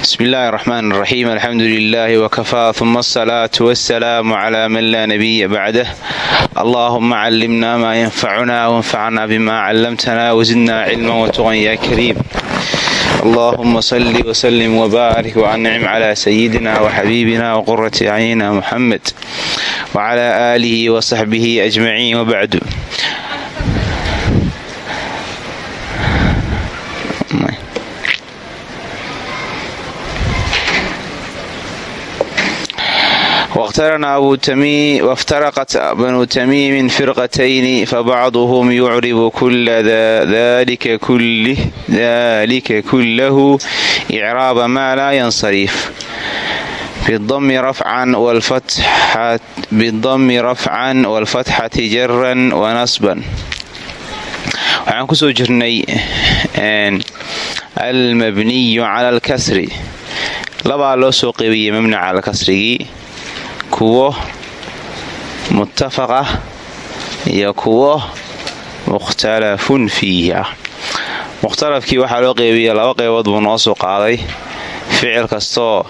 bsmi illaahi raxmaan raxiim alxamdu lilaahi wkafaa uma asalaatu wasalaamu cla man laa nabiya bacdah allaahuma callimna maa yanfacuna wanfacna bima callamtana wzidna cilma watuqan ya kariim allahuma salli wslim wbaarik wancim cla sayidina wxabiibina wqurati acyina muxamed wcla aalihi wasaxbihi ajmaciin wbacdu waftaraqat banu tamiimin firqatayni fabacduhum yucribu kula dalika kullahu icraaba maa laa yansarif bidami rafcan walfatxati jaran wanasban waxaan ku soo jirnay almabniyu cala alkasri labaa loo soo qeybiyey mabni cala kasrigii kuwo muttafaq ah iyo kuwo mukhtalafun fiihi ah mukhtalafkii waxaa loo qeybiya laba qeybood buu noo soo qaaday. Ficil kastoo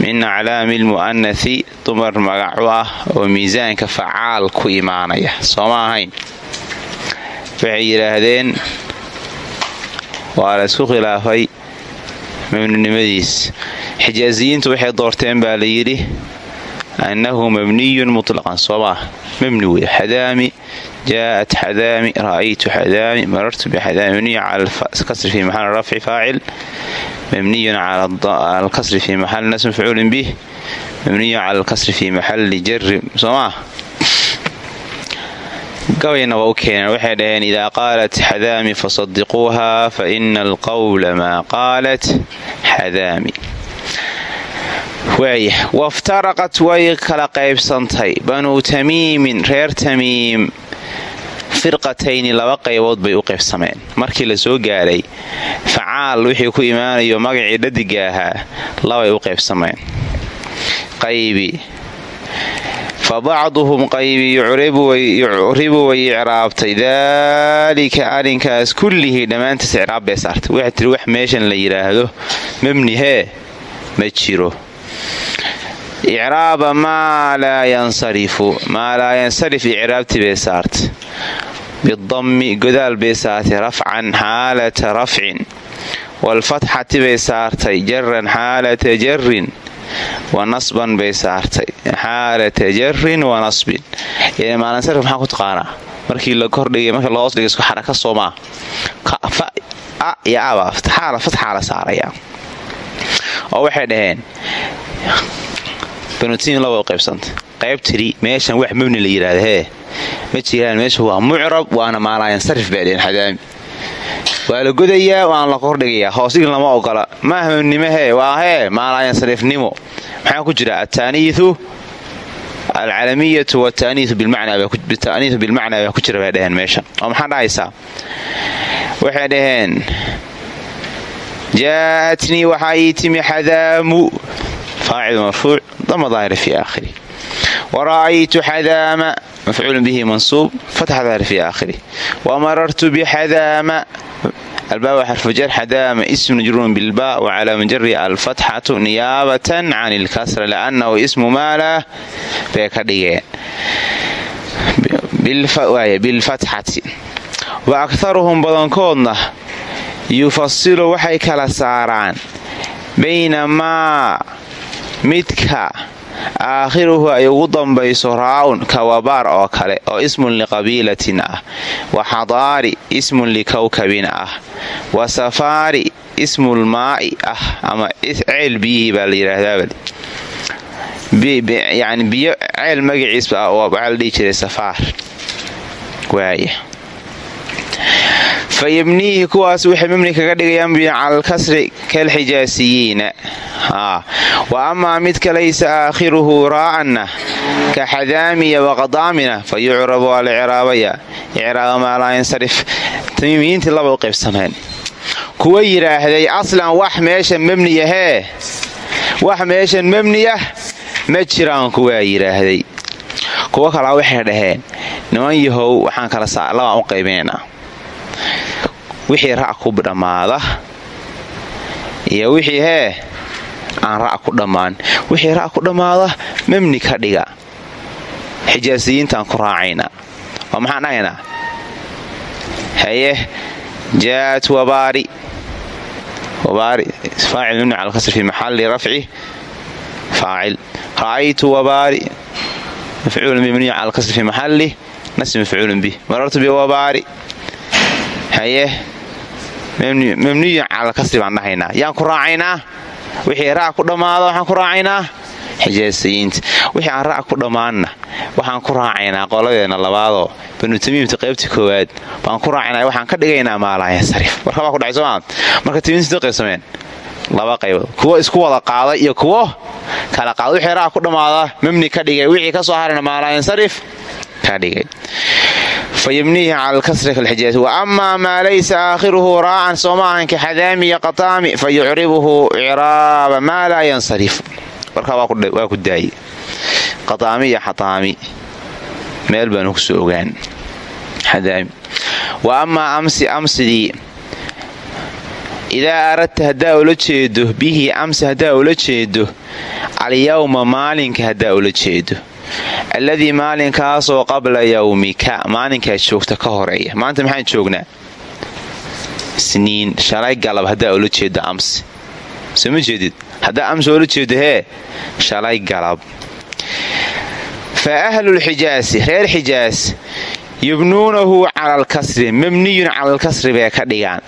min aclaami lmu'anasi dumar magacu ah oo miisaanka facaal ku imaanaya. Soo ma ahayn? Waxay yidhaahdeen waa la isku khilaafay mabninimadiis xijaasiyiintu waxay doorteen baa la yidhi annahu mabniyun mutlaqan soomaa mabni wey xadaami jaa'at xadaami ra'aytu xadaami marartu bixadaami mabniyu cala alkasri fi maxali rafci faacil mabniyun cala alkasri fi maxali nasb mafcuulin bih mabniyu cala alkasri fi maxali jari soomaa gabayna waa u keeneen waxay dhaheen idaa qaalat xadaami fasadiquuha fa ina alqawla maa qaalat xadaami waftaraqat way kala qaybsantay. Banuu tamiimin reer tamiim. Firqatayni laba qaybood bay u qaybsameen. Markii la soo gaaray facaal wixii ku imaanayo magacii dhadiga ahaa labay u qaybsameen. Qaybi. Fa bacduhum qaybi yucribu way icraabtay. Daalika arrinkaas kullihii dhammaantaas icraab bay saartay. Waxay tiri wax meeshan la yidhaahdo mabni hee ma jiro icraaba maa laa yansarifu maa laa yansarif icraabti bay saartay bidammi godaal bay saartay rafcan xaalata rafcin walfatxati bay saartay jaran xaalata jarin wa nasban bay saartay xaalata jarin wa maalansarif maxaa ku taqaanaa markii la kordhigay marka loos dhiga isku xaraka soomaa iyo aba fatxaa la saaraya oo waxay dhaheen banutiin laba qaybsanta qayb tiri meeshan wax mabni la yidhaahda hee. Ma jiraan meesha waa mucrab waana maalaayansarif bay dheheen xadaami. Waa la godayaa waana la kordhigayaa. Hoosdhig lama ogola. Maaha mabnimo hee waa hee maalaayansarifnimo maxaa ku jira? Ataaniiu alcalamiyatu wataaniiu bilmacnaa baa ku jira bay dheheen meesha oo maxaa dhahaysaa? Waxay dhaheen jaa'atnii waxaa ii timi xadaamu faacil marfuuc dama daahira fi aakhiri wara'aytu xadaama mafcuulun bihi mansuub fatxa daahira fi aakhiri wamarartu bixadaama albaawa xarfujar xadaama ismu majruurun bilba wacalaa jari alfatxatu niyaabatan can ilkasra liannahu ismu maalah bay ka dhigeen bilfatxati wa akharuhum badankoodna yufasilu waxay kala saaraan bayna maa midka aakhiruhu ay ugu dambayso raa'un kawabaar oo kale oo ismun liqabiilatin ah wa xadaari ismun likawkabin ah wa safaari ismulmaa'i ah ama ceel biyihii baa la yidhaahdaabal yani biyo ceel magaciisba ah waxaa la dhihi jiray safaar. Waaya fa kuwaas waxay mabni kaga dhigayaan cala alkasri kalxijaasiyiina wa amaa midka laysa aakhiruhu raa'anna ka xadaamiya waqadaamina fa yucrabu waa icraaba maa laa tamiimiyiintii laba qaybsameen kuwa yidhaahday aslan wax meeshan mabniyahee wax meeshan mabniyah ma jiraan kuwaa yidhaahday kuwo kalaa waxay dhaheen. Niman yahow waxaan kala labaan u qaybinaynaa wixii ra' ku dhammaada iyo wixii hee aan ra' ku dhammaan. Wixii ra' ku dhammaada mabni ka dhiga. Xijaasiyiintaan ku raacaynaa oo maxaan dhahaynaa haye jaat wabaari. Faacil mabni cala kasr fi maxalli rafci. Faacil. Ra'aytu wabaari. Mafcuulun bi mabniyu cala kasr fi maxalli. Nasb mafcuulun bih marartu biwabaari haye mabniyun cala kasri baan dhahaynaa yaan ku raacaynaa wixii ra' ku dhammaada waxaan ku raacaynaa xijaasayiinta wixii aan ra' ku dhammaanna waxaan ku raacaynaa qoladeenna labaadoo banu tamiimta qaybta koowaad baan ku raacaynaa waxaan ka dhigaynaa maalaayasarif warkabaa ku dhacay soomaa marka tamiimta qaybsameen laba qaybood kuwo isku wada qaada iyo kuwo kala qaada wixii ra' ku dhammaada mabni ka dhigay. Wixii ka soo harayna maalaayasarif ka dhigay fayubniihi cala lkasri kalxijaaz wa amaa maa laysa aakhiruhu raacan sooma ahan kaxadaami iyo qataami fa yucribuhu icraaba maa laa yansarifu warkaa waa ku daaye qataami iyo xataami meel baanu ku soo ogaan xadaami wa amaa amsi amsidii idaa aradta haddaa ula jeedo bihi amsi alladii maalinkaasoo qabla yawmika maalinkaad joogta ka horreeya maanta maxaan joognaa sniin shalay galab haddaa ula jeedo amsi soo ma jeedid haddaa amsi oola jeedo hee shalay galab fa ahlulxijaasi reer xijaas yubnuunahu cala alkasri mabniyun cala alkasri bay ka dhigaan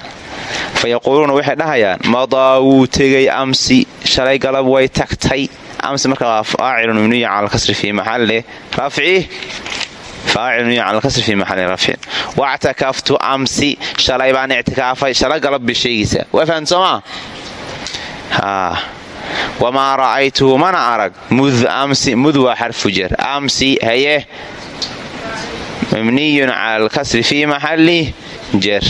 fa yaquuluuna waxay dhahayaan madaa wuu tegay amsi shalay galab way tagtay amsi marka waa faacilun mabniyu cala alkasri fii maxalli. Rafci wactakaftu amsi. Shalay baan ictikaafay shala galab bay sheegaysaa waa fahamta soomaa wamaa ra'aytuhu mana arag. Mud amsi mud waa xarfu jar amsi haye. Mabniyun cala alkasri fii maxalli jar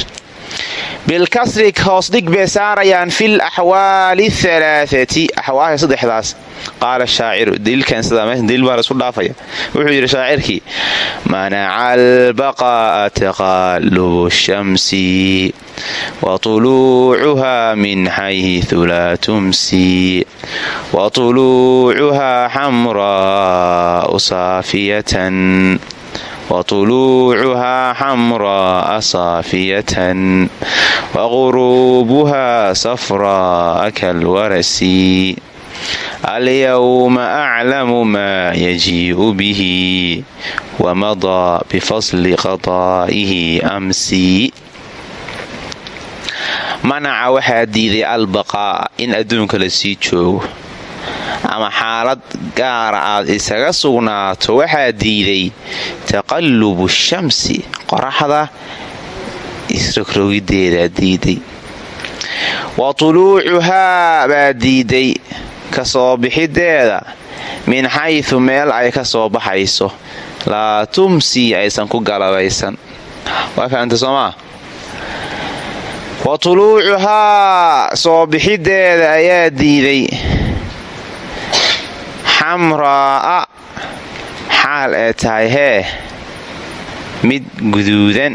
bilkasri hoosdhig bay saarayaan fi laxwaali alaaati axwaasha saddexdaas. Qaala shaaciru daliilkan sidaa meesha daliil baa la isku dhaafaya. Wuxuu yidhi shaacirkii manaca albaqaa'a taqaalubu shamsi wa tuluucuhaa min xayثu laa wa tuluucuhaa xamraa'u saafiyatan watuluucuhaa xamraa saafiyatan waquruubuhaa safraaa kalwarasi alyawma aclamu maa yajii'u bihi wamadaa bifasli qadaa'ihi amsi manaca waxaa diiday albaqaa in adduunka la sii joogo ama xaalad gaara aad isaga sugnaato waxaa diiday taqallubu shamsi qoraxda isrogrogideedaa diiday wa tuluucuhaa baa diiday ka soo bixideeda min xaysu meel ay ka soo baxayso. Laa tumsii aysan ku galabaysan. Waa fahamta soomaa wa tuluucuhaa soo bixideeda ayaa diiday xamraa'a xaal ee tahay hee mid guduudan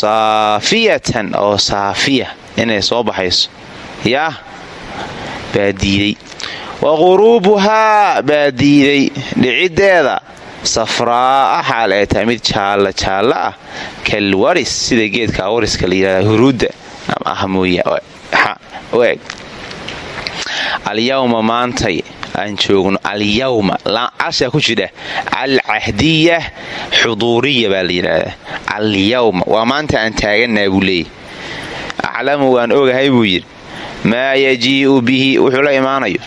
saafiyatan oo saafiya inay soo baxayso. Yaa baa diiday wa quruubuhaa baa diiday dhiciddeeda safraa'a xaal ee tahay. Mid jaalla jaalla ah. Kalwaris sida geedka wariska la yidhahda huruudda. Ama ah mooya u eg alyawma maantay aan joogno alyawma cashaa ku jidha alcahdiya xuduuriya baa la yidhaahdaa alyawma waa maanta aan taaganaa buu leeyay aclamu waan ogahay buu yidhi maa yajii'u bihi wuxuu la imaanayo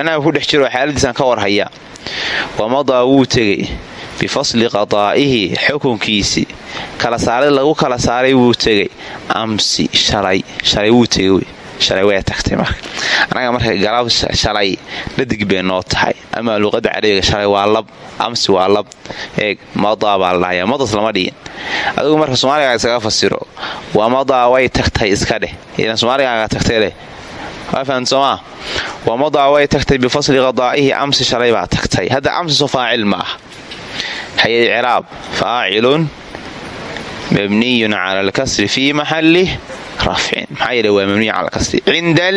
anaa ku dhex jiro xaaladiisaan ka warhayaa wamadaa wuu tegay bifasli qadaa'ihi xukunkiisii kala saarid lagu kala saaray wuu tegay amsi shalay shalay wuu tegay shalay way tagtay marka annaga marka galab shalay dhadig bay noo tahay? Ama luqadda carabiga shalay waa lab amsi waa lab eeg madaa baa la madas lama dhigin adigu marka soomaaligaa iskaga fasiro waa madaa way tagtay iska dheh. Ilan soomaaligaaga tagtay leh waa fahamta soomaa waa madaa way tagtay bifasli qadaa'ihi amsi shalay baa tagtay hadda amsi soo ma ah hayay ciraab faacilun mabniyun cala alkasri fii maxallih rafcin maxaa yeele waa mabniy cala alkasri cinda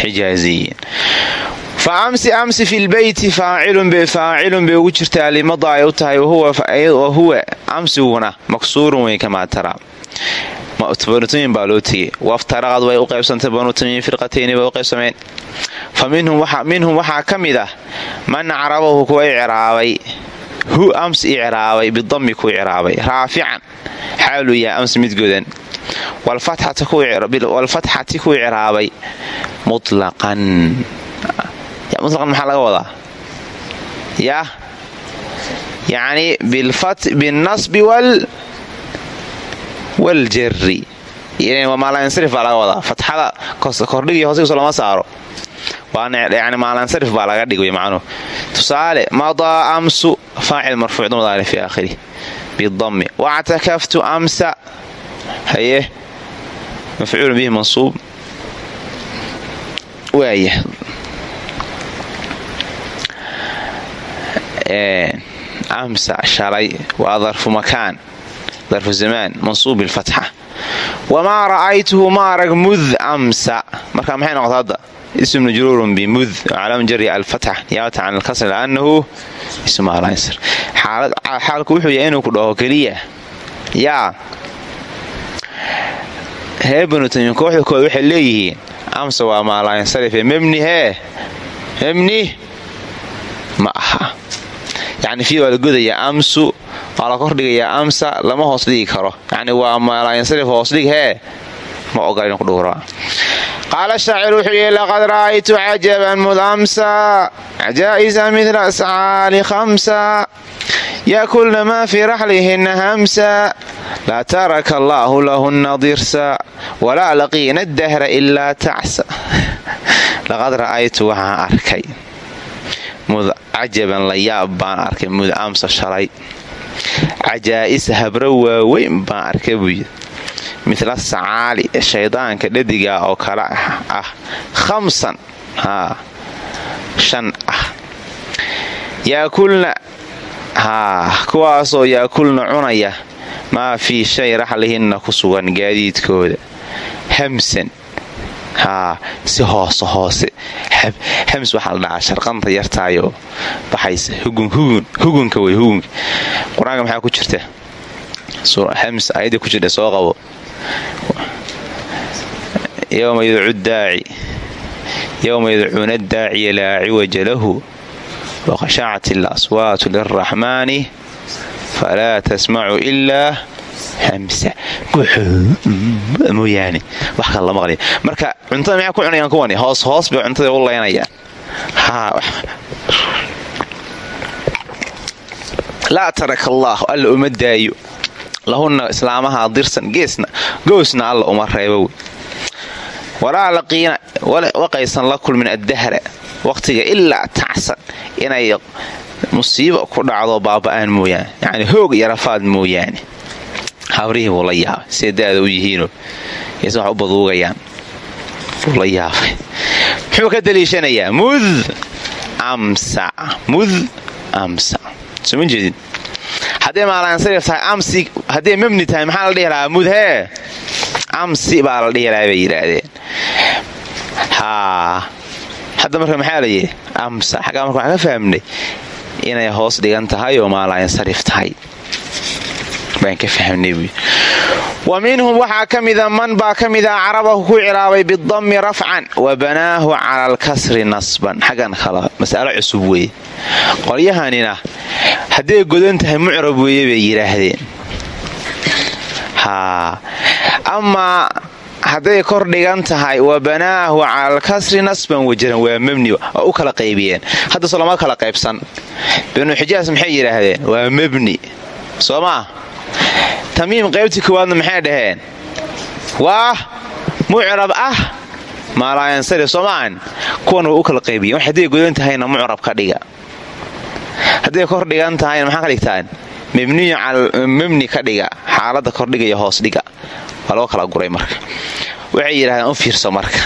xijaaziyiin fa amsi fi lbeyti faacilun bay ugu jirtaa limada ay u tahay wahuwa amsiguna maksuurun weyn kamaa taraa banutamiin baa loo tegey waftaraqad way u qaybsantay banutamiin firqatayni bay u qaybsameen fa minhum waxaa ka mid ah man acrabahu kuwa icraabay hu ams icraabay bidami ku icraabay raafican xaaluu yahay ams mid godan walfatxati ku icraabay mulaqan mulaqan maxaa laga wadaa? Yaa yacni binnasbi waljari maalansarif baa laga wadaa. Fatxada kordhigii hoosigiiso lama saaro. Yani maalansarif baa laga dhig wey macnuhu tusaale madaa amsu faacil marfuuc dumadaale fi aakhirih bidami wactakaftu amsa haye mafcuul bihi mansuub waaya amsa shalay waa darfu makaan darfu zamaan mansuub bilfatxa wamaa ra'aytuhu ma arag mud amsa. Marka maxay noqota hadda? Ism majruurun bimud calaama jari alfatx niyaabata can alkasr liannahu ism alansr xaalku wuxuu yahay inuu ku dhaho keliya. Yaa hee banu kooxda kood waxay leeyihiin amsa waa maalayansarife mebni hee mebni? Ma aha. Yacni fii waa la amsu waa la kordhigayaa amsa lama hoos dhigi karo. Yacni waa maalayansarif hoos dhig hee ma ogola inu ku dhuuraa. Qaala shaacir wuxuu yihi laqad ra'aytu cajaban mud amsa cajaa'isa midla ascaali khamsa yakulna maa fii raxlihina hamsa laa taraka allaahu lahunna dirsa walaa laqiina dahra ilaa tacsa laqad ra'aytu waxaan arkay mud cajaban la yaab baan arkay mud amsa shalay cajaa'isa habro waaweyn baan arkay buu yidhi midla sacaali shaydaanka dhadiga oo kale ah khamsan haa shan ah yaakulna haa kuwaasoo maa fii shay raxlihinna ku sugan gaadiidkooda? Hamsan. Haa si hoose hoose. Hams waxaa la dhacaa sharqanta yartaayoo baxaysa hugunka wey hugunka. Qur'aanka maxaa ku jirta? Hams ayadda ku jirta soo qabo. Yowma yadcu daaci yowma yadcuuna daaciya laa ciwaja lahu waqashacat ilaswaatu lilraxmaani falaa tasmacu ilaa hamsa mooyaane wax kale la maqlaya marka cuntada maxay ku cunayaan kuwani hoos hoos bay cuntada u leynayaan laa taraka allaahu alla uma daayo lahunna islaamaha dirsan geesna goosna alla uma reebo walaa laqiina waqaysan la kulmin addahra waqtiga ilaa tacsan musiibo ku dhacdo baaba'aan mooyaane. Yacni hoog iyo rafaad mooyaane. Habrihii buu la yaabay. Siday da'da u yihiinoo? Yse wax u baduugayaan. Buu la yaabay. Muxuu ka daliishanayaa mud amsa. Mud amsa. Soma jeedin? Hadday maalansarif tahay amsi hadday mabni tahay maxaa la dhihi lahaa? Mud hee? Amsi baa la dhihi lahaa bay yidhaahdeen. Haa. Hadda marka maxaa la yidhi? Amsa. Xaggaa marka waxaan ka fahmnay inay hoos dhigan tahay oo maalansarif tahay. Wa minhum waxaa ka mida man baa ka mida carabahu ku cilaabay bidami rafcan wa banaahu cala alkasri nasban. Xaggan kala mas'alo cusub weeye. Qolyahanina hadday godan tahay mucrab weeye bay yidhaahdeen hadday kor dhigan tahay wa banaahu cala nasban wajaran waa mebni waa u kala qaybiyeen. Hadda so lama kala qaybsan. Binu xijaas maxay yidhaahdeen? Waa mebni soo maa tamiim qaybtii koowaadna maxay dhaheen? Waa mucrab ah maalaayansarif soo maahan kuwan waa u kala qaybiyeen. Wax hadday godan tahayna mucrab ka dhiga. Hadday kor dhigan tahayna maxaa ka dhigtaan? Mebniyu mebni ka dhiga. Xaaladda kordhiga iyo hoos dhiga waa loo kala guray marka. Waxay yidhahdeen u fiirso marka.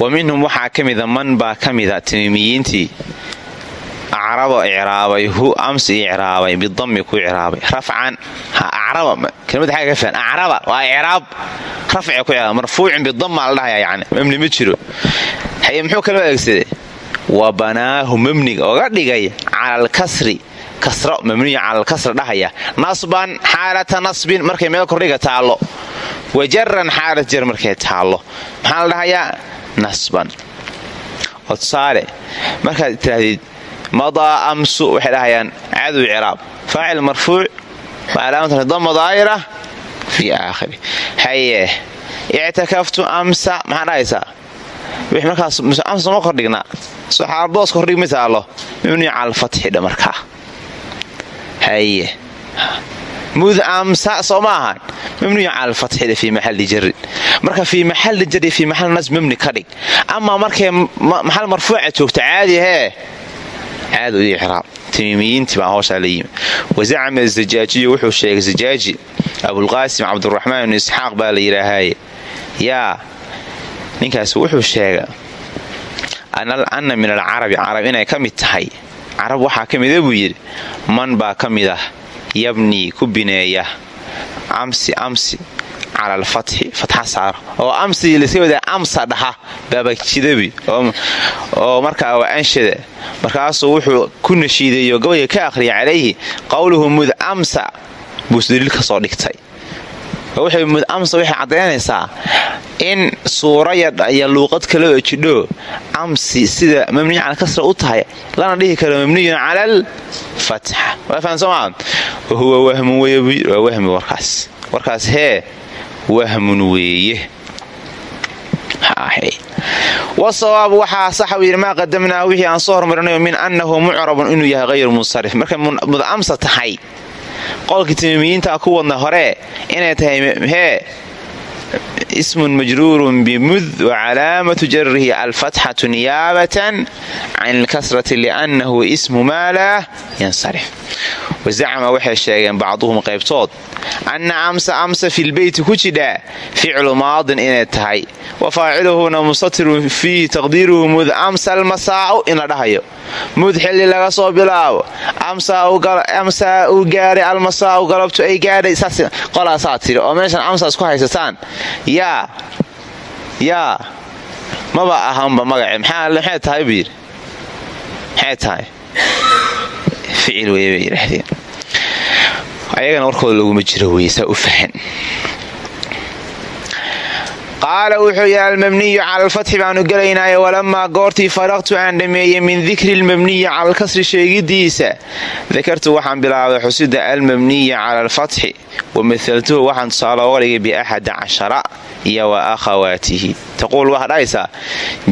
Wa minhum waxaa ka mida man baa ka mida tamiimiyiintii acraba icraabay hu amsi icraabay bidami ku icraabay. Rafcan acraba waa icraab. Rafciga ku icraaba marfuucin bidama la dhahaya yani mabni ma jiro. Haye muxuu kaloo adeegsaday? Wa banaahu mabniga oga dhigay cala alkasri kasra mabniya cala alkasri dhahaya. Nasban xaalata nasbin markay meel kordhiga taallo. Wajaran xaalat jar markay taallo. Maxaa la dhahayaa nasban. Oo tusaale markaad tirahdid madaa amsu waxay dhahayaan cadow ciraab. Faacil marfuuc wacalaamatan dama daa'ira fii aakhiri. Haye ictakaftu amsa maxaa dhahaysaa wix markaas amsa ma kordhignaa soxaarboos kordhig ma taallo. Mabniya cala alfatxidha markaa haye mud amsa soo ma ahan mabniyu cala alfatxida fii maxali jarin marka fii maxali jari fii maxal nas mabni ka dhig amaa markay maxal marfuuca joogta caadi hee caadi u icraab tamiimiyiintii baa hooshaa la yimi wazacama wuxuu sheegay zajaaji abulqaasim cabduraxmaan ibnu isxaaq baa la yidhaahaye yaa ninkaas wuxuu sheega anna min alcarabi carab inay ka carab waxaa ka mida buu yidhi man baa ka mid ah yabnii ku bineeya amsi amsi cala alfatxi fatxa saaro. Oo amsi laska wadaa amsa dhaha baabajidabi oo markaa waa anshada markaasuu wuxuu ku nashiidayo gabayga ka akhriya calayhi qowluhu mud amsa. Buus daliil ka soo dhigtay amsa waxay caddaynaysaa in suuraya iyo luuqad kale oo jidho amsi sida mabniyu cala kasra u tahay lana dhihi karo mabniyun cala alfatxa wafahansoomaa wahuwa wahmun waa wahmi warkaas. Warkaas hee wahmun weeye. Wasawaabu waxaa saxa u yidhi maa qadamnaahu wixii aan soo hormarinayo min annahu mucrabun inuu yahay hayru munsarif. Markay mud amsa tahay qolkii timiimiyiinta ku wadna hore inay tahay hee ismun majruurun bimud wacalaamatu jarihi alfatxatu niyaabatan can ilkasrati liannahu ismu maa laa yansarif. Wazacma waxay sheegeen bacduhum qaybtood anna amsa amsa filbeyti ku jidhaa ficlu maadin inay tahay wa faaciluhuna mustatirun fiihi taqdiiruhu mud amsa almasaa'u in la dhahayo mud xilli laga soo bilaabo amsaa uu gaaray almasaa'u galabtu ay gaadhay qolaasaa tiri oo meeshan amsa isku haysataan yaa yaa maba ahanba magace maxay tahay buu yidhi maxay tahay ficil weye bay yidhaahdeen ayagana warkooda laguma jiro weye saa u fahan qaala wuxuu yidhi almabniyu cala alfatxi baanu gelaynaaye walamaa goortii faraqtu aan dhammeeyey min dikri lmabniyi cala alkasri sheegidiisa. Dakartu waxaan bilaabay xusida almabniya cala alfatxi wa mahaltuhu waxaan tusaale oga dhigay biaxada cashara iyo wa akhawaatihi. Taquul waxaa dhahaysaa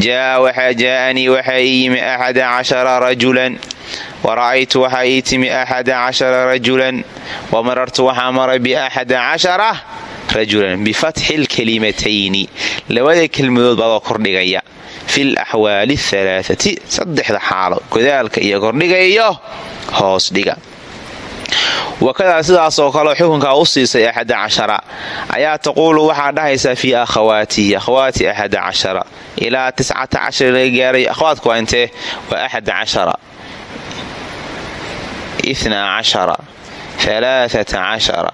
jaa waxaa jaa'anii waxaa ii yimi axada cashara rajulan wara'aytu waxaa ii timi axada cashara rajulan wa marartu waxaa maray biaxada cashara rajulan bifatxi lkalimatayni labada kelmadood baadoo kordhigaya fil axwaali alaaati saddexda xaalo godaalka iyo kordhiga iyo hoos dhiga wakadaa sidaasoo kaleo xukunkaa u siisay axada cashara ayaa taquulu waxaa dhahaysaa fii akhawaatihi akhawaati axada cashara ilaa tiscata cashar laga gaaray itnaa cashara alaaata cashara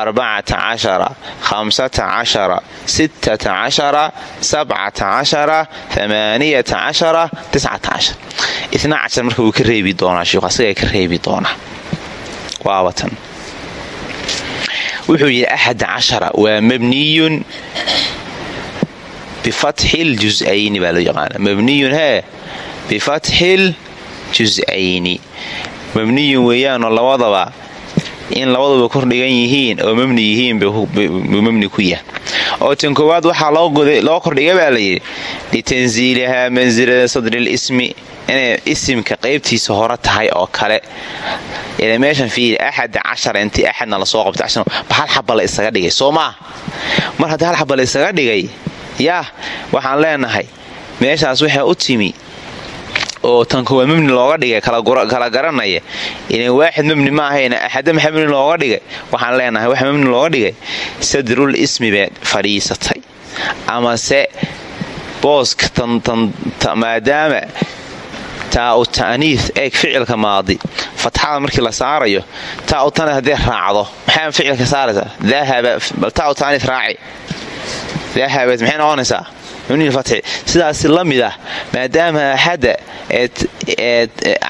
arbacata cashara khamsata cashara sittata cashara sabcata cashara amaaniyata cashara tiscata cashar itnaa cashar marka wuu ka reebi doonaa shiikhu asagaa ka reebi doonaa. Waabatan wuxuu yidhi axad cashara waa mabniyun bifatxi ljusayni baa loo yaqaana mabniyun hee bifatxi ljusayni mabniyun weeyaanoo labadaba in labaduba kordhigan yihiin oo mabni yihiin buu mabni ku yahay. Oo tan koowaad waxaa loo kordhiga baa layidhi litansiilihaa mansilada sadri lismi inay isimka qaybtiisa hore tahay oo kale. Meeshan fiiri axada cashara intii axadna la soo qabtay ba hal xaba la isaga dhigay soo maah mar haddii hal xaba la isaga dhigay yaah waxaan leenahay meeshaas waxay u timi oo tan koowaad mabni looga dhigay kala garanaya ilan waaxid mabni ma ahayna axada maxa mabni looga dhigay waxaan leenahay waxa mabni looga dhigay. Sadrul ismi baad fadhiisatay. Amase booska maadaama taau ta'niis eeg ficilka maadi. Fatxada markii la saarayo taau ta'niis haddee raacdo maxaa ficilka saaraysaa? Dahaba bal taau ta'niis raaci dahabat maxay noqonaysaa sidaas la mid ah maadaama axadda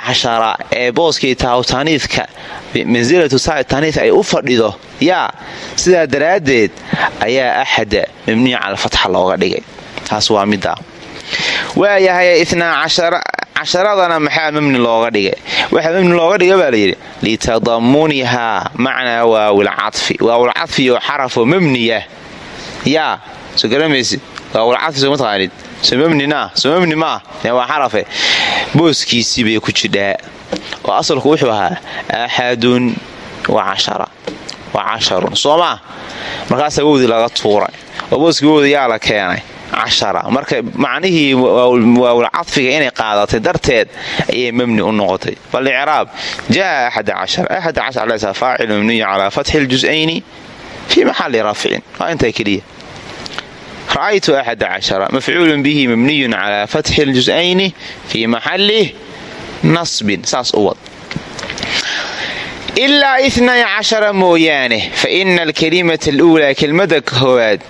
cashara ee booskii taau ta'niiska mansilatu saa ta'niis ay u fadhido yaa sidaa daraaddeed ayaa axada mabniya cala fatxa looga dhigay. Taas waa midda waayahay itnaa casharadana maxaa mabni looga dhigay? Waxaa mabni looga dhiga baa layidhi litadamunihaa macnaa waawilcadfi waawilcadfi oo xarafoo mabniya. Yaa soo garamaysid waawilcadfi soo mataqaanid soo mabnina soo mabni maa waa xarafe. Booskiisii bay ku jidhaa. Oo asalku wuxuu ahaa axadun wa cashara wa casharun. Soo maa markaasaa wowdii laga tuuray. Oo booskii wowda yaa la keenay cashara. Marka macnihii waawilcadfiga inay qaadatay darteed ayay mabni u noqotay. Falicraab jaa faacil mabniyu calaa fatxi ljus'ayni fii maxali rafcin. Waa intaa keliya ra'aytu axad cashara mafcuulun bihi mabniyun calaa fatxi ljus'ayni fii maxali nasbin saas u wad ilaa inay cashara mooyaane fa ina alkalimata aluulaa kelmada koowaad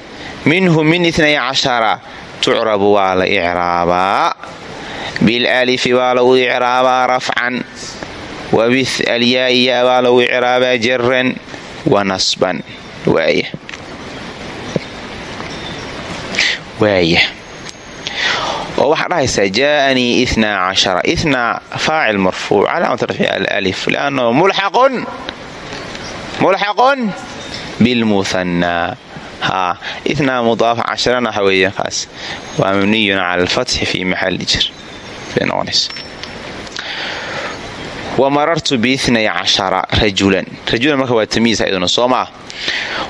minhu min inay cashara tucrabu waa la icraabaa bilalifi waa lagu icraabaa rafcan wa bialyaa'iya waa lagu icraabaa jaran wa nasban waaya waaya oo waxaa dhahaysaa jaaanii inaa cashara. Inaa faacil marfuuc calaamat rafci alif liannahu mulxaqun bilmuhanaa haa inaa mudaaf casharana waxa weeye kaas. Waa mabniyun cala alfatxi fii maxalli jir. Bay noqonaysa wa marartu biinay cashara rajulan. Rajulan marka waa tamiis ayaduna soo maa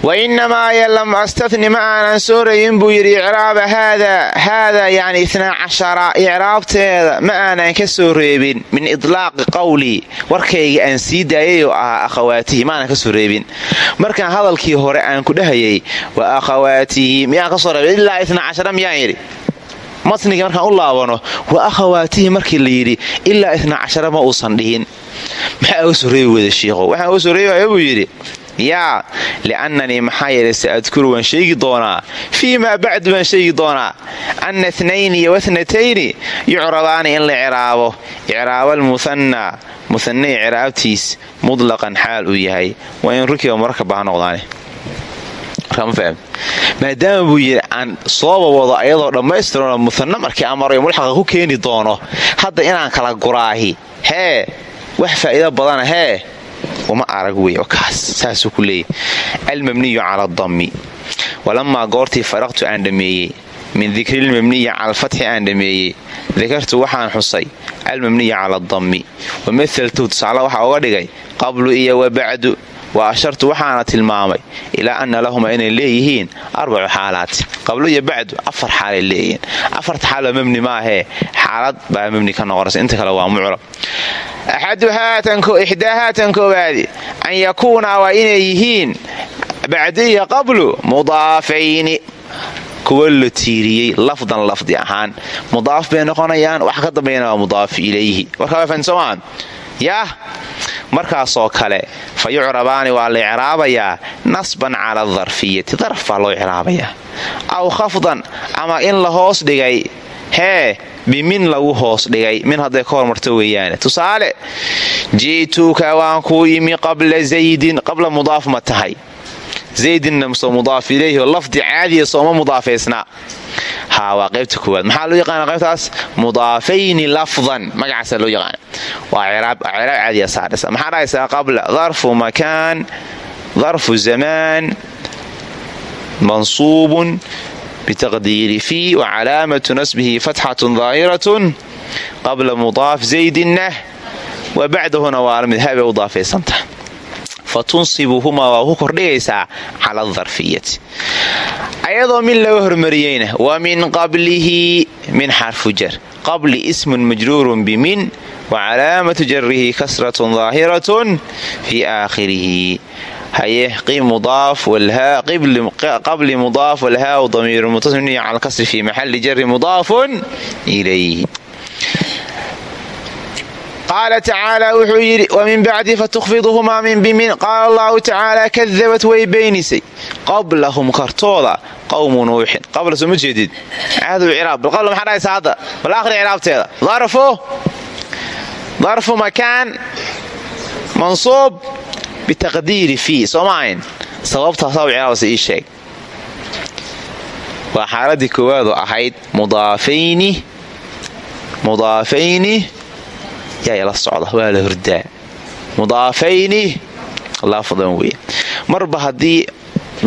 wa inamaa lam astafni ma aanan soorayin buu yidhi icraaba haada yani inaa cashara icraabteeda ka soo reebin min idlaaqi qowlii warkayga aan sii daayay oo ahaa akhawaatihi ma aanan ka soo reebin. Hadalkii hore aan ku dhahayay wa akhawaatihi miyaan ka soo reebin ilaa inaa cashara miyaan markaan u laabano wa akhawaatihi markii la yidhi ilaa cashara ma uusan dhihin maxaa uga soo reebi weda waxaan uga soo reebaya buu yaa liannanii maxaa yeelay saadkuru waan sheegi doonaa fii maa bacdu baan sheegi doonaa anna tnayni watnatayni yucrabaani in la icraabo. Icraaba almuhannaa muhanay icraabtiis mutlaqan xaal uu yahay. Waa in rukiba mararka baa noqdaane maadaama buu yidhi aan sooba wado ayadoo dhammaystiranoo muhanna markii amarayo mulxaqa ku keeni doono hadda inaan kala guraahi. Hee wax faa'iido badana hee uma arag wey kaas saasuu ku leeyahy almabniyu cala adammi walamaa goortii faraqtu aan dhammeeyey min dikrilmabniyi cala alfatxi aan dhammeeyey dakartu waxaan xusay almabniya cala adammi wamahaltuhu tusaale waxaa uga dhigay qablu iyo wa bacdu wa ashartu waxaana tilmaamay ilaa anna lahuma inay leeyihiin arbacu xaalaat qablo iyo bacdu afar xaalay leeyihiin afarta xaalba mabni maahee xaalad baa mabni ka noqonaysa inta kale waa mucrab ixdaa haatan koowaadi an yakuuna waa inay yihiin bacdu qablu mudaafayni kuwa la tiiriyey lafdan lafdi ahaan mudaaf bay noqonayaan wax ka dambeeyana waa mudaaf ilayhi warkaafansomaan yaah markaasoo kale fa yucrabaani waa la icraabayaa nasban cala adarfiyati daraf baa loo icraabayaa aw khafdan ama in la hoos dhigay. Hee bimin lagu hoos dhigay. Min hadday ka hormarto weeyaane. Tusaale ji'tuuka waan kuu imi qabla zaydin qabla mudaaf ma tahay. Zaydinna soo mudaaf ilayhi oo lafdi caadiya sooma mudaafaysnaa haa waa qaybta koowaad. Maxaa loo yaqaana qaybtaas? Mudaafayni lafdan magacaasaa loo yaqaana waa ciraab caadiya saadhisa maxaa dhahaysaa? Qabla darfu makaan darfu zamaan mansuubun bitaqdiiri fii wa calaamatu nasbihi fatxatun daahiratun qabla mudaaf zaydinna wa bacdahuna waa la mid habay u daafaysantaha fa tunsibuhumaa waa ku ayadoo min laga hormariyeyna wa min qablihi min xarfu jar. Qabli ismun majruurun bimin wa calaamatu jarihi kasratun daahiratun fii aakhirihi. Haye qabli mudaaf walhaa damiiru mutasim cala kasri fi maxali jari mudaafun ilayhi qaala tacaala wuxuu yidhi wamin bacdi fatukfiduhumaa min bimin qaala allahu tacaala kadabat way beenisay qablahum kartooda qawmu nuuxin qabla soo ma jeedid caadu ciraab bal qabla maxaa dhahaysa hadda bal akhri ciraabteeda darfu darfu makaan mansuub bitaqdiiri fii soo ma ahayn sababtaasaa u ciraabasa ii sheeg waa xaaladii koowaadu ahayd mudaafayni mudaafayni yaa la socda waa la hurdaa mudaafayni lafdan wey marba haddii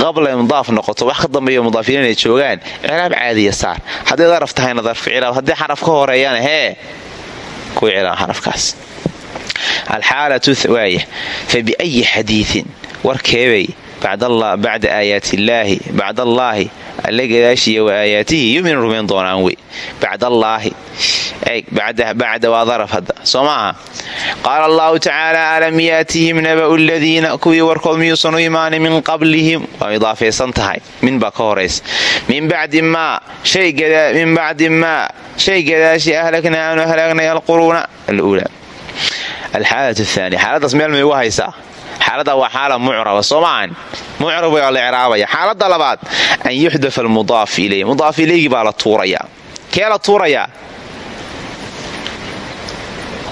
qabla mudaaf noqoto wax ka dambeeyo mudaafiliin ay joogaan ciraab caadiya saar hadday daraf tahayna darfu ciraab haddii xaraf ka horeeyana hee ku ciraab xarafkaas alxaalatu waaya fa biayi xadiiin warkeebay bacda aayaatillaahi bacdallaahi alle gadaashiiya wa aayaatihi yuminu rumayn doonaan wey bacdallaahi bacda waa daraf hadda soo maaha qaala allahu tacaala alam yaatihim naba'u ladiina kuwii warkood miyuusan u min qablihim waa idaafaysan tahay min baa ka horaysa min bacdi maa min bacdi maa shay gadaashi ahlaknaa aanu halaagnay alquruuna alula alxaalatu aaniya xaaladaas meel may ugu xaalada waa xaala mucraba soo maahan mucrab waa la xaalada labaad an yuxdafa almudaaf iley mudaaf ilaygi baa la tuurayaa kee la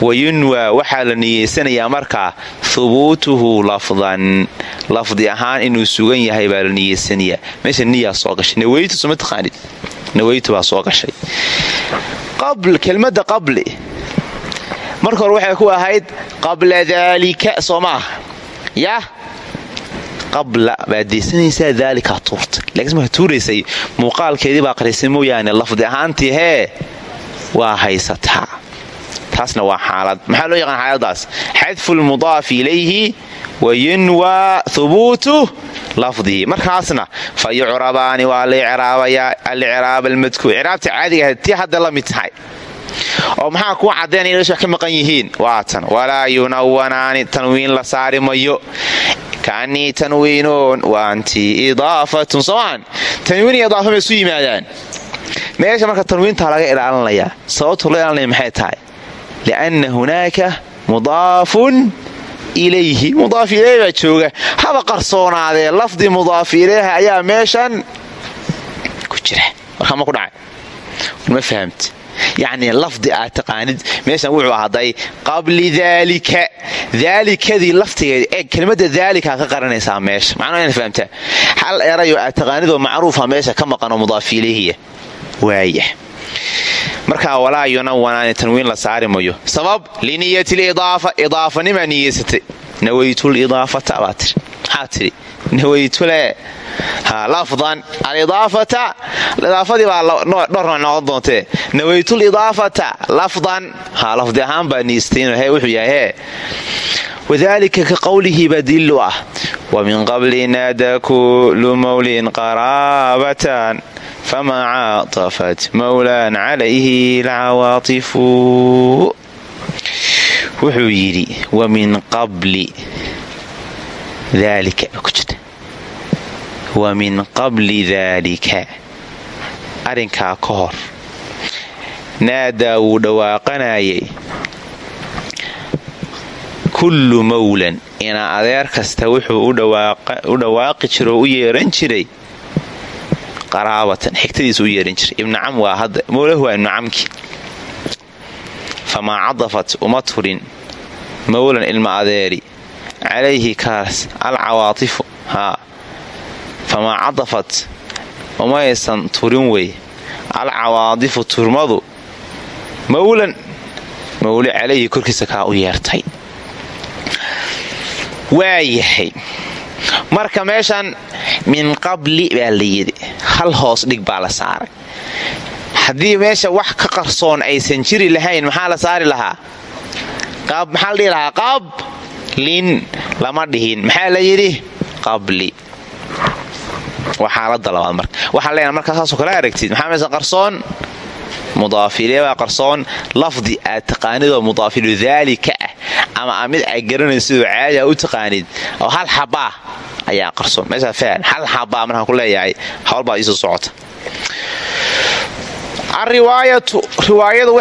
wayunwaa waxaa la niyeysanayaa markaa hubuutuhu lafdan. Lafdi ahaan inuu sugan yahay baa la niyeysanayaa. Meesha niyaa soo gashay. Naweytu soma taqaanid? Naweytu baa soo gashay. Kelmadda qabli. Marka waxay ku ahayd qabla daalika soo yah qabla baad deysanaysaa daalikaa tuurtay laakiin markaa tuuraysay. Muuqaalkeedii baa qarisay mooyaane lafdi ahaantii hee waa haysataa taasna waa xaalad. Maxaa loo yaqaan xaaladaas xadfu lmudaafi ilayhi wa yunwaa hubuutu lafdihi markaasna fa yucrabaani waa la icraabayaa alicraab almadkuur icraabta caadiga tii hadda la mid tahay oo maxaa kuu caddaynaya inay wax ka maqan yihiin? Waatan walaa yunawanaani tanwiin la saari mayo. Kaanii tanwiinoon waanti idaafatun. Soomaan tanwiin iyo idaafa ma isu yimaadaan. Meesha marka tanwiintaa laga ilaalinayaa sababta loo ilaalinaya maxay tahay? Lianna hunaaka mudaafun ilayhi. Mudaaf ilayhi baa jooga. Haba qarsoonaadee lafdi mudaaf ilayha ayaa meeshan ku jira. Warkama ku dhacay. Ma fahamti yacni lafdi aad taqaanid meeshan wuxuu ahday qabli daalika daalikadii laftigeed ee kelmadda daalika ka qaranaysaa meesha. Macnaa ina fahamtaa hal erayo aad taqaanidoo macruufa meesha ka maqanoo mudaaf ilayhiya waaya markaa la saari mayo. Sabab liniyati lidaafa. Idaafanimaa niyeysatay nawaytulidaafata baa tiri. Maxaa tidhi nawaytule lafdan alidaafata idaafadii baa dhowr nooc noqon doontee nawaytulidaafata lafdan ha lafdi ahaan baa niyeystay he wuxuu yahay wadalika ka qowlihi badilu ah wa min qabli naada kullu mawlin qaraabatan fama caatafat mawlan calayhi lcawaatifu wuxuu yidhi wa min qabli daalika ku jirta wa min qabli daalika arrinkaa ka hor naadaa wuu dhawaaqanayay kullu mawlan ina adeer kasta wuxuu u dhawaaqi jiro oo u yeeran jiray qaraabatan xigtadiisa u yeeran jiray ibnucam waa hadda mowlahu ilma adeeri calayhi kaas alcawaatifu haa famaa cadafat umaysan turin wey alcawaadifu turmadu mawlan mawle calayhi korkiisa kaa u yeertay waayahay marka meeshan min qabli baa la yidhi hal hoos dhig baa la saaray haddii meesha wax ka qarsoon aysan jiri lahayn maxaa la saari lahaa maxaa la dhihi lahaa qablin lama dhihin. Maxaa la yidhi? Qabli. Waa xaalada labaad marka. Waxaa leenaha markaa saasoo kale aragtid. Maxaa meesha qarsoon? Mudaafileebaa qarsoon. Lafdi aad taqaanidoo mudaafilu daalika ah. Ama mid ay garanaysa sidoo caadiga u taqaanid. Oo hal xabaa ayaa qarsoon. Meeshaa fahan hal xabaa markaan ku leeyahay hawlbaa iisoo socota. Ariwaayatu riwaayadu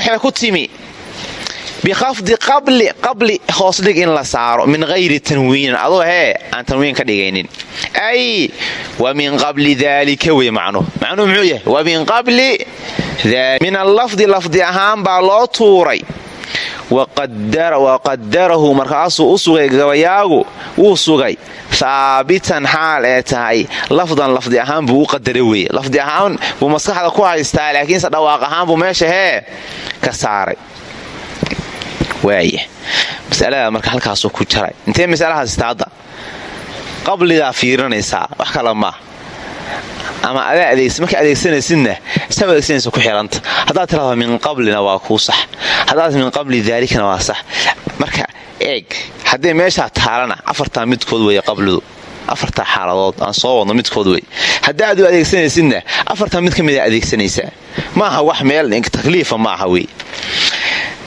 bikhafdi qabli qabli hoosdhig in la saaro min hayri tanwiinin adoo hee aan tanwiin ka dhigaynin. ay wa min qabli daalika wey macnuhu macnuhu muxuu yahay? Wa min qabli min allafdi lafdi ahaan baa loo tuuray. Waqadarahu markaasuu u sugay gabayaagu wuu sugay. Haabitan xaal ee tahay. Lafdan lafdi ahaan buu u qadara weye lafdi ahaan buu maskaxda ku haystaa laakiinse dhawaaq ahaan buu meesha hee ka saaray waaya masalada marka halkaasuu ku jaray. Intee masalahaas istaadda qabligaa fiirinaysaa wax kale maa ama adaa marka adeegsanaysidna saa adeegsanaysa ku xiranta. Haddaad tirahdo min qablina waa kuu sax. Haddaad min qabli daalikana waa sax. Marka eeg haddii meeshaa taalana afartaa midkood weeye qablidu afartaa xaaladood aan soo wadno midkood wey haddii aad u adeegsanaysidna afartaa mid ka mida adeegsanaysaa maaha wax meel takliifa maaha wey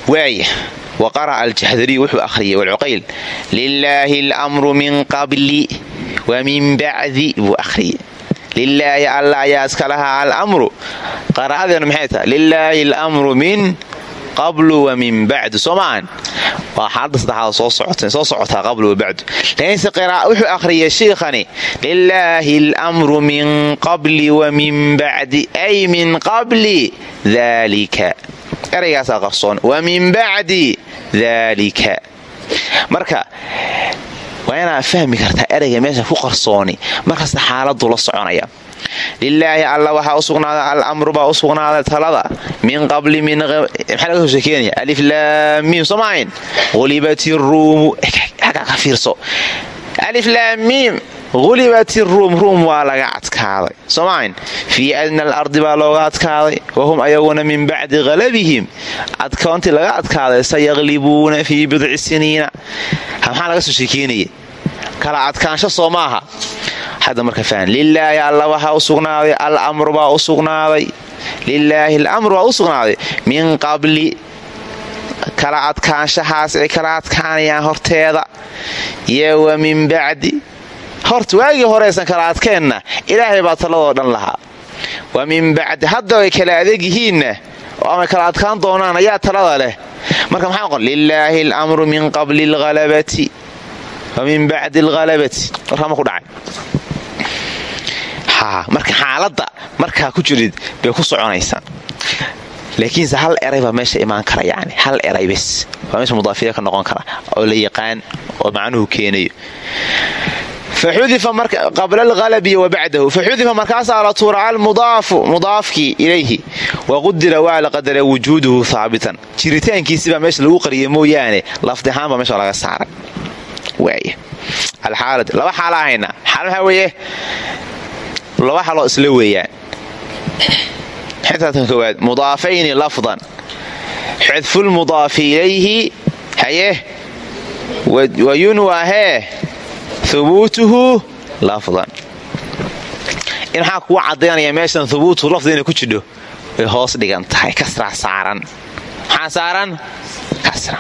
waaya wa qara'a aljahdariy wuxuu akhriyay walcuqayl lilaahi almru min qabli wa min bacdi buu akhriyay lilaahi alla ayaa iska lahaa alamru qara'adeenu maxay tahay lilaahi alamru min qablu wa min bacdu soo maahan waa xaalada saddexaad soo socotaa qablu wa bacdu laakiinse wuxuu akhriyay shiikhani lilaahi alamru min qabli wa eraygaasaa qarsoon. Wa min bacdi daalika marka waa inaad fahmi kartaa erayga meesha ku qarsooni. Markasta xaaladu la soconaya. Lilaahi alla waxaa u sugnaaday alamru baa u sugnaaday talada. Min qabli maxaa laga soo sheekeynaya? Alif laamiim soo maahayn ulibat iruumu xaggaa ka fiirso. Alif laamiim ulibat iruum ruum waa laga adkaaday soo maahayn fii adna alardi baa looga adkaaday wahum ayaguna min bacdi halabihim adkoontii laga adkaaday sayaqlibuuna fii bidci siniina maxaa laga kala adkaansho soo maaha marka lilaahi alla waxaa u sugnaaday alamru baa u sugnaaday lilaahi alamru baa u sugnaaday min qabli kala adkaanshahaas ay kala adkaanayaan horteeda iyo wa min bacdi horta waagii horeysan kala adkeenna ilaahay baa taladoo dhan lahaa. Wa min bacdi hadda ay kala adeeg yihiinna oo amay kala adkaan doonaan ayaa talada leh. Marka maxaa noqon? Lilaahi alamru min qabli alhalabati wa min bacdi alhalabati warkama ku dhacay. Marka xaaladda markaa ku jirid bay ku soconaysaa. Laakiinse hal eray meesha imaan kara yani hal eray bes. Waa meesha mudaafiya ka noqon kara oo la yaqaan oo macnuhu keenayo faxudifa markaasaa la tuura almudaafu mudaafkii ilayhi waqudira waa la qadara wujuuduhu haabitan jiritaankiisibaa meesha lagu qariyay mooyaane lafdiahaanbaa meesha laga saaray laba xaala ahayna xaal maxaa weeye laba xaloo isla weeyaan xitatan koowaad mudaafayni lafdan xadfulmudaafi ilayhi haye wa yunwa hee hubuutuhu lafdan. Maxaa kugu caddaynaya meeshan hubuutuhu lafdi inay ku jidho way hoos dhigan tahay kasraa saaran. Maxaa saaran? Kasra.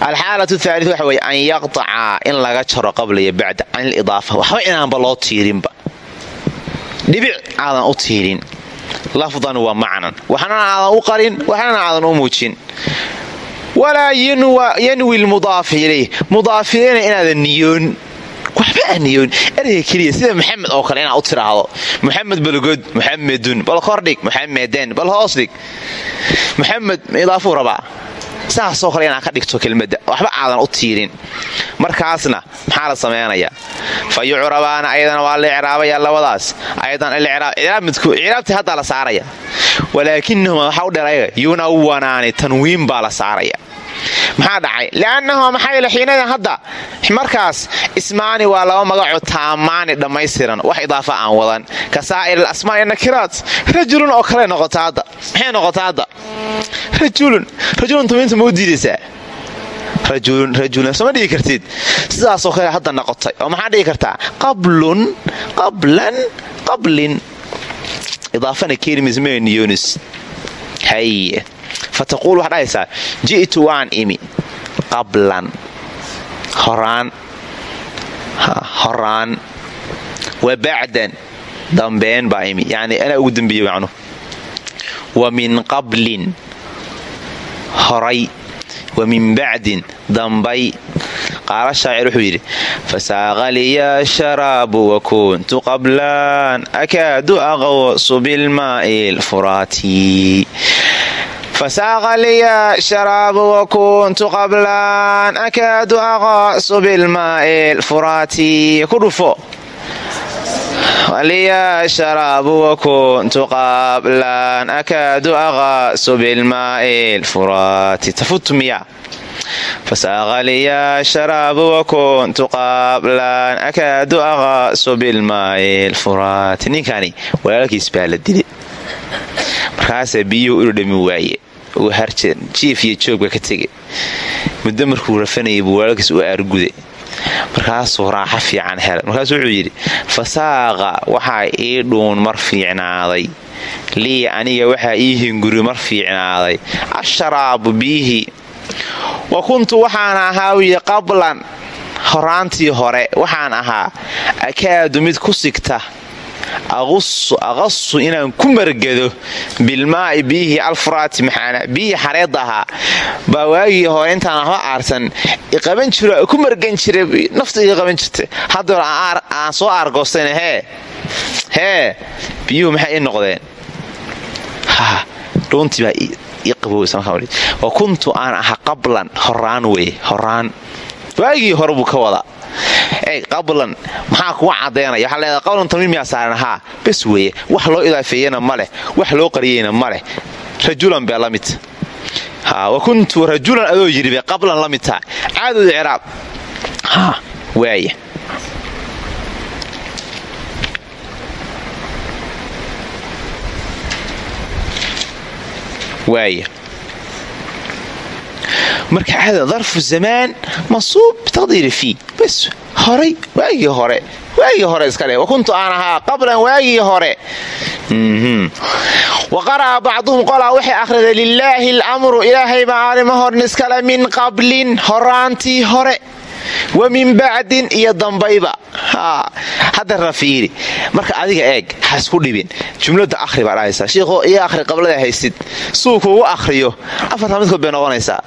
Alxaalatu thaali waxa weye an yaqtaca in laga jaro qabla iyo bacda can ilidaafa waxba inaanba loo tiirinba. Dhibic aadan u tiirin. Lafdan wa macnan. Waxnana aadan u qarin waxnana aadan u muujin. Walaa yanwi lmudaafi ilayh mudaafi ilayna inaadan niyoon waxba aan niyoon ereyga keliya sida maxamed oo kale inaad u tiraahdo. Muxamed balgod muxamedun bal kordhig muxameden bal hoos dhig. Muxamed idaafuu rabaa. Saasoo kale inaad ka dhigto kelmadda. Waxba aadan u tiirin. Markaasna maxaa la samaynayaa fa yucrabaana ayadana waa la icraabaya labadaas. Ayadanicraabtii haddaa la saaraya. Walaakinahuma waxaa u dheer yunawanaani tanwiin baa la saaraya maxaa dhacay? Li'annahuma maxaa yeele xiinadan hadda? Markaas ismaani waa laba magaco taamaani dhammaystiran. Wax idaafa aan wadan. Ka saa'ir alasmaa'i nakiraat rajulun oo kale noqota hadda. Maxay noqota hadda? Rajulun. Rajulun tumiinta ma u diidaysaa? Sooma dhigi kartid? Sidaasoo kale hadda noqotay. Oo maxaa dhigi kartaa? Qablun qablan qablin. Idaafana keenimismee niyonis haye fataquul waxaad dhahaysaa ji'tu waan imi qablan horaan horaan wa bacdan dambeen baa imi yani anaa ugu dembeeye macnu wa min qablin horay wa min bacdin dambay qaala shaacir wuxuu yidhi fasaaqa liya sharaabu wakuntu qablaan akaadu aqwasu bilmaa'i lfuraati fasaaqa liya sharaabu wakuntu qablaan akaadu aqasu bilmaa'i lfuraati ku dhufo liya sharaabu wakuntu qablaan akaadu aqasu bilmaa'i lfuraati tafutu miya fasaaqa liya sharaabu wakuntu qablaan akaadu aqasu bilmaa'i lfuraati ninkani walaalkiis baa la dilay markaasaa biyuhu inuu dhami waaye uu harjeen jiif iyo joogba ka tegay muddo markuu rafanayay buu walaalkiis u aarguday. Markaasuu raaxo fiican helay. Markaasuu wuxuu yidhi fasaaqa waxaa ii dhuun mar fiicnaaday. Lii aniga waxaa ii hinguri mar fiicnaaday. Asharaabu biyihii wa kuntu waxaan ahaa wiyi qablan. Horaantii hore waxaan ahaa akaadu mid ku sigta aqasu inaan ku margado bilmaa'i biyihii alfuraati maxaana biyihii xareedda ahaa baa waagii hore intaan waxba aarsan iqaban jiro ku margan jira nafta qaban jirta hadda aan soo aargoostayna hee hee biyuhu maxay ii noqdeen dhuuntii baa ii qabowwa kuntu aan ahaa qablan horaan weye horaan waagii hore buu ka wadaa qablan maxaa kuga cadaynaya waxaa leedahay qablan tanwiin miyaa saaran haa. Bes weeye wax loo idaafeeyena ma leh. Wax loo qariyeyna ma leh. Rajulan bee la mid. Wa kuntu rajulan adoo yidhi bay qablan la mid taha caadooda ciraab waaya waaya marka caada darfu zamaan mansuub bitaqdiiri fii. Bas horay waagii hore. Waagii hore iskale. Wakuntu aan ahaa qablan waagii hore. Wa qara'a bacduhum qolaa waxay akhriday lilaahi alamru ilaahay baa arrimo horn iskale min qablin. Horaantii hore wa min bacdin iyo dambayba. Haddana fiiri marka adiga eeg hasku dhibin. Jumlada akhri baa dhahaysaa. Shiikhoo iyo akhri qablada haysid. Suu kuugu akhriyo. Afartaa midkood bay noqonaysaa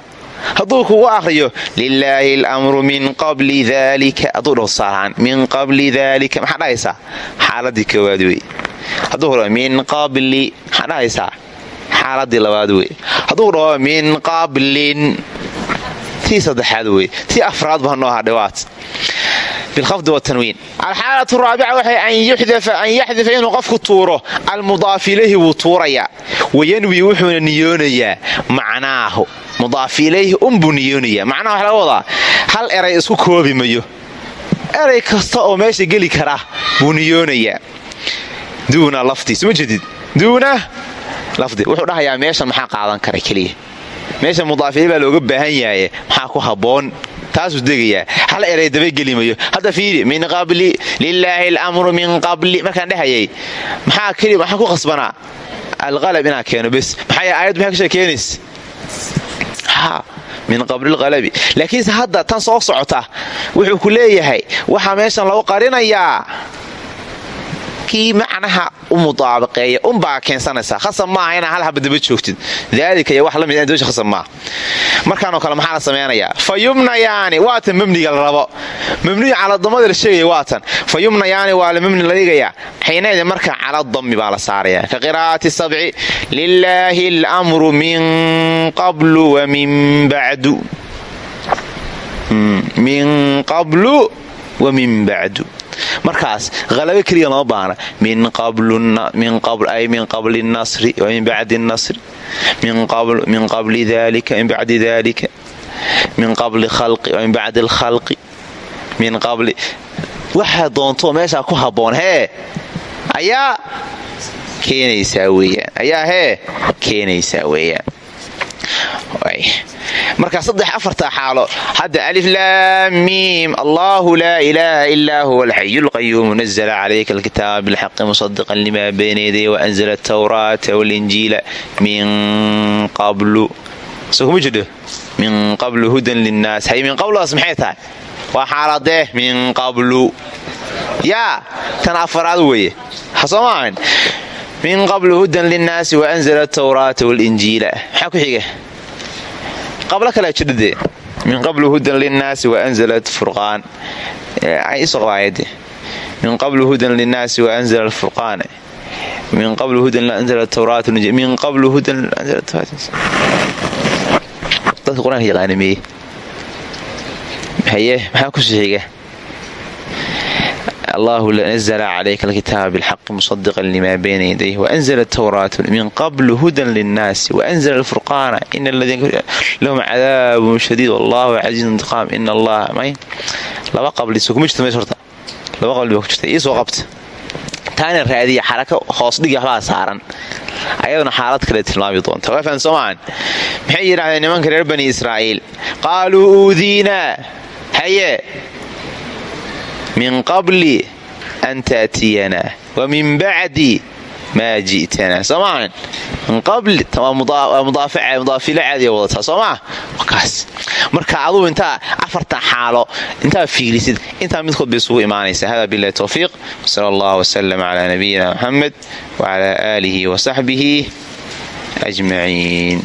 hadduu kugu akhriyo lilaahi alamru min qabli daalika hadduu dhaho min qabli daalika maxaa dhahaysaa? Xaaladii koowaad wey hadduu dhaho min qabli. Maxaa dhahaysaa? Xaaladii labaad wey hadduu dhaho min qablin. Tii saddexaad wey tii afraad ba hanoo hadhiwaat alxaalatu raabica waxay an yaxdifa inuu qofku tuuro. Almudaaf wuu tuurayaa wayanwi wuxuuna niyoonayaa macnaahu mudaaf ilayhi unbuu niyoonayaa. Macnaha waxa laga wadaa hal eray isku koobi mayo. Eray kasta oo meesha geli kara buu niyoonayaa. Duuna lafdiis ma jedid? Duuna lafdi. Wuxuu dhahayaa meeshan maxaa qaadan kara keliya? Meesha mudaafilay baa looga baahan yahaye maxaa ku habboon? Taasuu degayaa. Hal eray dabagelimayo hadda fiiri min qabli lilaahi alamru min qabli. Markaan dhehayay maxaa ku qasbanaa alqalab inaa keeno bes maxaa aayad maxay ka sheekeenays min qabli laakiinse hadda tan soo socota wuxuu ku leeyahay waxaa meeshan lagu qarinayaa kii macnaha u mudaabaqeeya unbaa keensanaysaa khasab maaha inaa hal haba daba joogtid daalika iyo wax la mid dosha khasab maaha markaanoo kale maxaa la samaynayaa fa yumnayaani waatan mebniga la rabo mebniyu caladamada la sheegaya waatan fa yumnayaani waa la mebni la dhigayaa xiinayda marka cala dami baa la saaraya ka qiraa'ati sabci lilaahi alamru min qablu wa min bacdu min qablu wa min bacdu markaas halabo keliya lama baahna. Min ay min qabli nasri wa min bacdi nasri. Min qabli dalika min bacdi dalika min qabli khalqi wa min bacdi alkhalqi min qabli waxaa doonto meeshaa ku habboon hee ayaa keenaysaa weeyaan. Ayaa hee keenaysaa weeyaan. Marka saddex afarta xaalo hadda alif laamiim allahu laa ilaaha ilaa huwa alxayu lqayuum nazla calayka alkitaaba bilxaqi musadiqan lima bayna yaday waanzla atawraata walinjiila min qablu. Soo kuma min qablu hudan linnaas. Hay min qabludaas maxay waa xaaladee min qablu. Yaa tan afaraad weeye. Soo ma ahayn? Min qablu hudan linnaasi waanzla atawraata walinjiila maxaa ku xiga qablo kalea jirdee min qablu hudan linnaasi waanzalat furqaan isqaayade min qablu hudan linnaasi waanzala alfurqaana min qablu hudan anzala tawraat min qablu hudan dadka qur'aanka yaqaana meeye haye maxaa ku sixiga allahu nazla calayka alkitaaba bilxaqi musadiqan lima bayna yadayh waanzla tawraat min qablu hudan linnaasi waanzla alfurqaana ina aladiina lahum cadaabun shadiid wallahu casiizun intiqaam ina allaha may laba qabliso kuma jirta meesha horta laba qabli baa qabta. Taana raadiya xaraka hoosdhigi waxbaa saaran. Ayaduna xaalad kale tilmaami doonta. Waa fahan maxay yidhahdeen nimanka reer bani israa'iil? Qaaluu uudiinaa haye min qabli an taatiyanaa wa min bacdi maa ji'tanaa soomaan min qabli mudaafilo caadiya wadataa soo maa kaas marka aduu intaa afartan xaalo intaa fiirisid intaa midkood bay isugu imaanaysaa hada bilahi towfiiq wsala allah wslm cala nabiyina muxamed wcala aalihi wasaxbihi ajmaciin